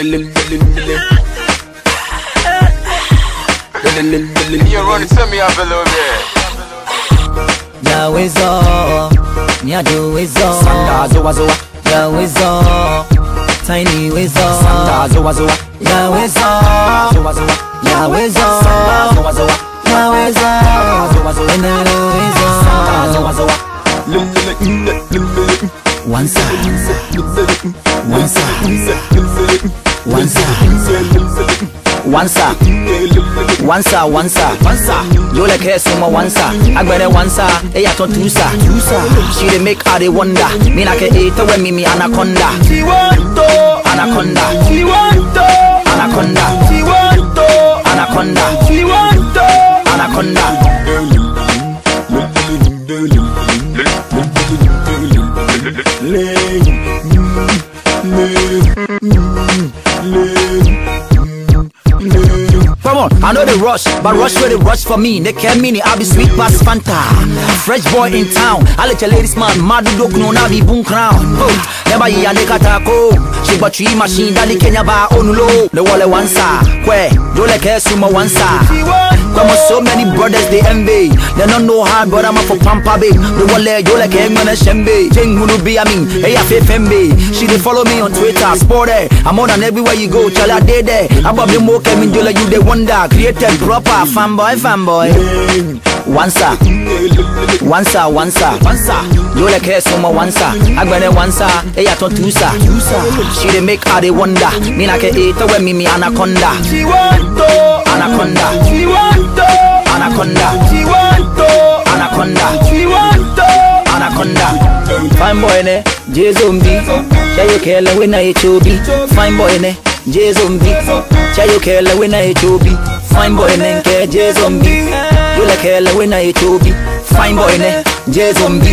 You run it to me up a little bit. Ya wezo, nya do wezo, Sanda zoa zoa, ya wezo, tiny wezo, wezo, sanda zoa zoa, ya wezo, zoa zoa, enele sanda zoa wezo. zoa. One side, one side, side. Wansa, wansa, wansa. Yo like hair suma wansa. Agbere wansa, eh ton tusa, tusa. She dey make her dey wonder. Me like a eater when me anaconda. She want Come on, I know the rush, but rush where they rush for me. They care mini, I be sweet past Fanta. Fresh boy in town, I let your ladies man, madu dok no na be boom crown. Oh, never yi ane katako. She but tree machine, daddy Kenya ba onulo. Oh, the wale wansa, kwe, do like hair sumo wansa. Come on, so many brothers they envy. They don't know hard, but I'm up for pampa babe. The wale, yo like hair a shembe. Jeng munu be, I mean, hey, I feel fembe. She they follow me on Twitter, sport there. I'm on and everywhere you go, chale I did there. I'm about more coming, you like you they wonder. Created proper, fanboy, fanboy. Wansa, wansa, wansa, wansa. You like hair sumo wansa. Agbene wansa, hey, I ton tusa. She they make her they wonder. Me like a eater when me me anaconda. To, anaconda. To, anaconda. To, anaconda. To, anaconda. Fine boy ne, J zombie. Shall you kill when I chobi? Fine boy ne, J zombie. Shall you kill when I chobi? Fine boy ne, ke J zombie. You like hell when I chobi? Fine boy ne, J zombie.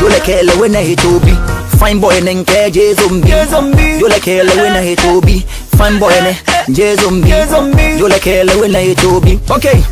You like hell when I chobi? Fine boy ne, ke J zombie. You like hell when I chobi? Fine boy ne, J zombie. You like hell when I chobi? Okay.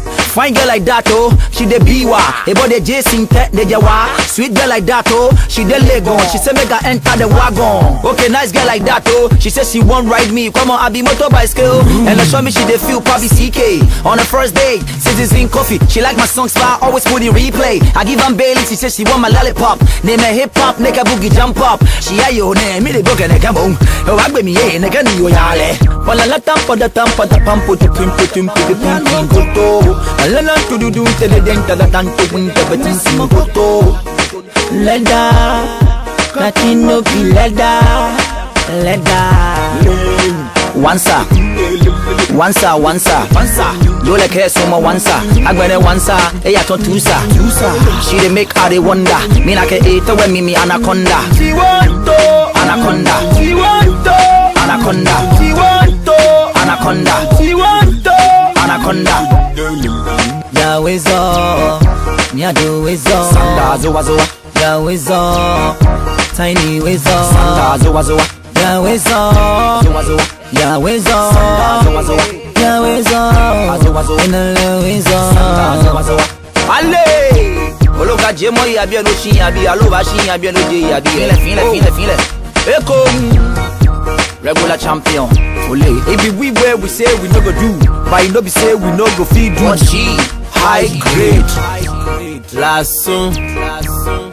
Fine girl like that oh, she the biwa. Hey boy the Jason tech the jawa. Sweet girl like that oh, she the legon. She say make her enter the wagon. Okay, nice girl like that oh, she say she won't ride me. Come on, I be motor bicycle. And they show me she the feel probably CK. On the first date, citizen coffee. She like my songs, but I always put in replay. I give her Bailey, she say she want my lollipop. Name her hip hop, make a boogie jump up. She a yo name, me the book and a boom. Oh, I me yeah, nigga ni yo yale. Wala la tampa da tampa da pampo to pim to pim to pim pim koto. Wala la to do do te de denta da tanto punta betin sim koto. Leda, katino bi leda, leda. Wansa, wansa, wansa. You like hair suma wansa. Agbene wansa, eh ya ton tusa. She dey make her dey wonder. Me like a eater when me me anaconda. She want to, anaconda. She want to, anaconda. Wezo, nya do wezo. Sanda zoa zoa, Ya wezo, tiny wezo. sanda zoa zoa, Ya wezo, zoa zoa, ya wezo. sanda zoa zoa, Ya wezo, zoa zoa, enele sanda wezo. zoa zoa. Ale, oloka jemo ya bi eno shin ya bi aloba shin ya bi eno je ya bi. File file file file. Eko, regular champion. Ole, it be we where we say we no go do, but it no be say we no go feed do. High grade, last song.